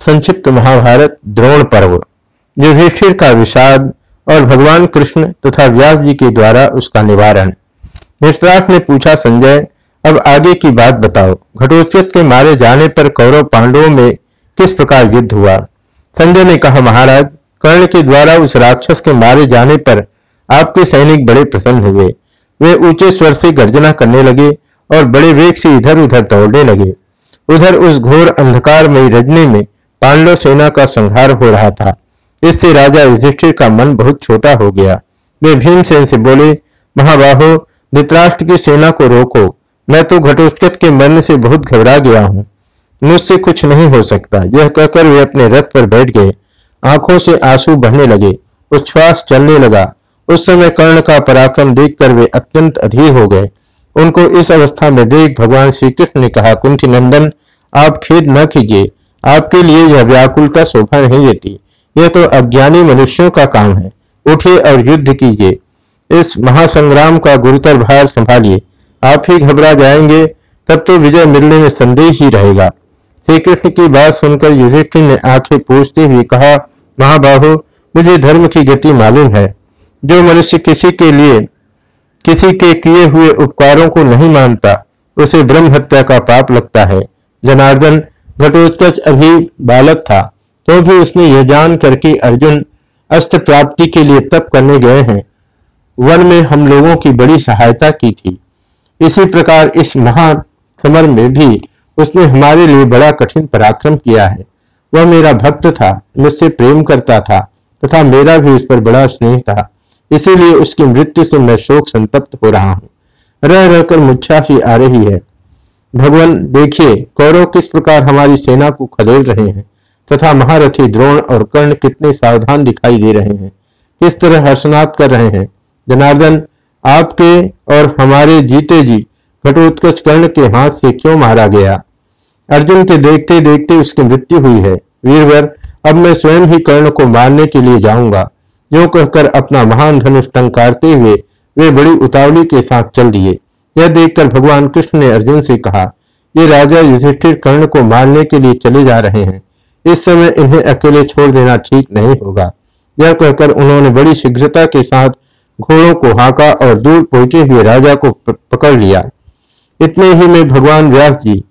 संक्षिप्त महाभारत द्रोण पर्व। युधिष्ठिर का विषाद और भगवान कृष्ण तथा व्यास जी के द्वारा उसका निवारण। धृतराष्ट्र ने पूछा, संजय, अब आगे की बात बताओ। घटोत्कच के मारे जाने पर कौरव पांडवों में किस प्रकार युद्ध हुआ? संजय ने कहा, महाराज, कर्ण के द्वारा उस राक्षस के मारे जाने पर आपके सैनिक बड़े प्रसन्न हुए। वे ऊँचे स्वर से गर्जना करने लगे और बड़े वेग से इधर उधर दौड़ने लगे। उधर उस घोर अंधकार में रजनी में पांडव सेना का संहार हो रहा था। इससे राजा युधिष्ठिर का मन बहुत छोटा हो गया। वे भीमसेन से बोले, महाबाहो, धृतराष्ट्र की सेना को रोको। मैं तो घटोत्कच के मरने से बहुत घबरा गया हूँ। मुझसे कुछ नहीं हो सकता यह कहकर वे अपने रथ पर बैठ गए। आँखों से आँसू बहने लगे। उच्छ्वास चलने लगा। उस समय कर्ण का पराक्रम देखकर वे अत्यंत अधीर हो गए। उनको इस अवस्था में देख भगवान श्री कृष्ण ने कहा कुंती नंदन आप खेद न कीजिए। आपके लिए यह व्याकुलता शोभा नहीं देती यह तो अज्ञानी मनुष्यों का काम है। उठिए और युद्ध कीजिए। इस महासंग्राम का गुरुतर भार संभालिए। आप ही घबरा जाएँगे, तब तो विजय मिलने में संदेह ही रहेगा। श्री कृष्ण की बात सुनकर युधिष्ठिर ने आँखें पूछते हुए कहा, महाबाहु, मुझे धर्म की गति मालूम है। जो मनुष्य किसी के लिए, किसी के किए हुए उपकारों को नहीं मानता, उसे ब्रह्म हत्या का पाप लगता है। जनार्दन घटोत्कच अभी बालक था तो भी उसने यह जान करके अर्जुन अस्त्र प्राप्ति के लिए तप करने गए हैं। वन में हम लोगों की बड़ी सहायता की थी। इसी प्रकार इस महान समर में भी उसने हमारे लिए बड़ा कठिन पराक्रम किया है। वह मेरा भक्त था, मुझसे प्रेम करता था, तथा मेरा भी उस पर बड़ा स्नेह था। इसीलिए उसकी मृत्यु से मैं शोक संतप्त हो रहा हूँ। रह रहकर मुच्छा मुच्छाफी आ रही है। भगवान, देखिए, कौरव किस प्रकार हमारी सेना को खदेड़ रहे हैं, तथा महारथी द्रोण और कर्ण कितने सावधान दिखाई दे रहे हैं। किस तरह हर्षनाथ कर रहे हैं। जनार्दन, आपके और हमारे जीते जी घटोत्कच कर्ण के हाथ से क्यों मारा गया? अर्जुन के देखते देखते उसकी मृत्यु हुई है। वीरवर, अब मैं स्वयं ही कर्ण को मारने के लिए जाऊँगा। जो कहकर अपना महान धनुष टंकारते हुए वे बड़ी उतावली के साथ चल दिए। यह देखकर भगवान कृष्ण ने अर्जुन से कहा, ये राजा युधिष्ठिर कर्ण को मारने के लिए चले जा रहे हैं। इस समय इन्हें अकेले छोड़ देना ठीक नहीं होगा। यह कहकर उन्होंने बड़ी शीघ्रता के साथ घोड़ों को हाका और दूर पहुँचे हुए राजा को पकड़ लिया। इतने ही में भगवान व्यास जी,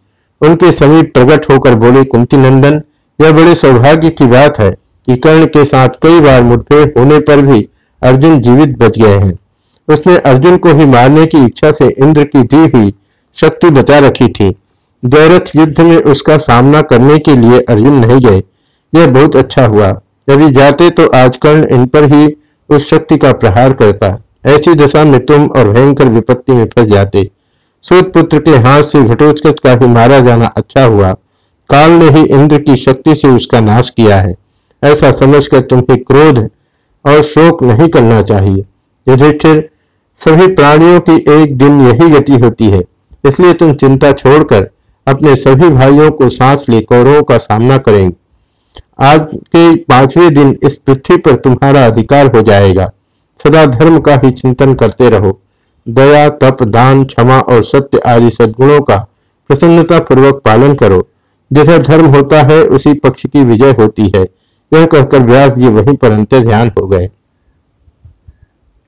उनके समीप प्रकट होकर बोले, कुंती नंदन, यह बड़े सौभाग्य की बात है कि कर्ण के साथ कई बार मुठभेड़ होने पर भी अर्जुन जीवित बच गए हैं। उसने अर्जुन को ही मारने की इच्छा से इंद्र की दी हुई शक्ति बचा रखी थी। गौरथ युद्ध में उसका सामना करने के लिए अर्जुन नहीं गए। यह बहुत अच्छा हुआ। यदि जाते तो आज कर्ण इन पर ही उस शक्ति का प्रहार करता। ऐसी दशा में तुम और भयंकर विपत्ति में फंस जाते। सूत पुत्र के हाथ से घटोत्कच का ही मारा जाना अच्छा हुआ। काल ने ही इंद्र की शक्ति से उसका नाश किया है। ऐसा समझकर तुम्हें क्रोध और शोक नहीं करना चाहिए। युधिष्ठिर सभी प्राणियों की एक दिन यही गति होती है। इसलिए तुम चिंता छोड़कर अपने सभी भाइयों को सांस ले, कौरवों का सामना करेंगे आज के पाँचवें दिन इस पृथ्वी पर तुम्हारा अधिकार हो जाएगा। सदा धर्म का ही चिंतन करते रहो। दया, तप, दान, क्षमा और सत्य आदि सद्गुणों का प्रसन्नता पूर्वक पालन करो। जिधर धर्म होता है, उसी पक्ष की विजय होती है। यह कहकर व्यास जी वहीं पर अंत्य ध्यान हो गए।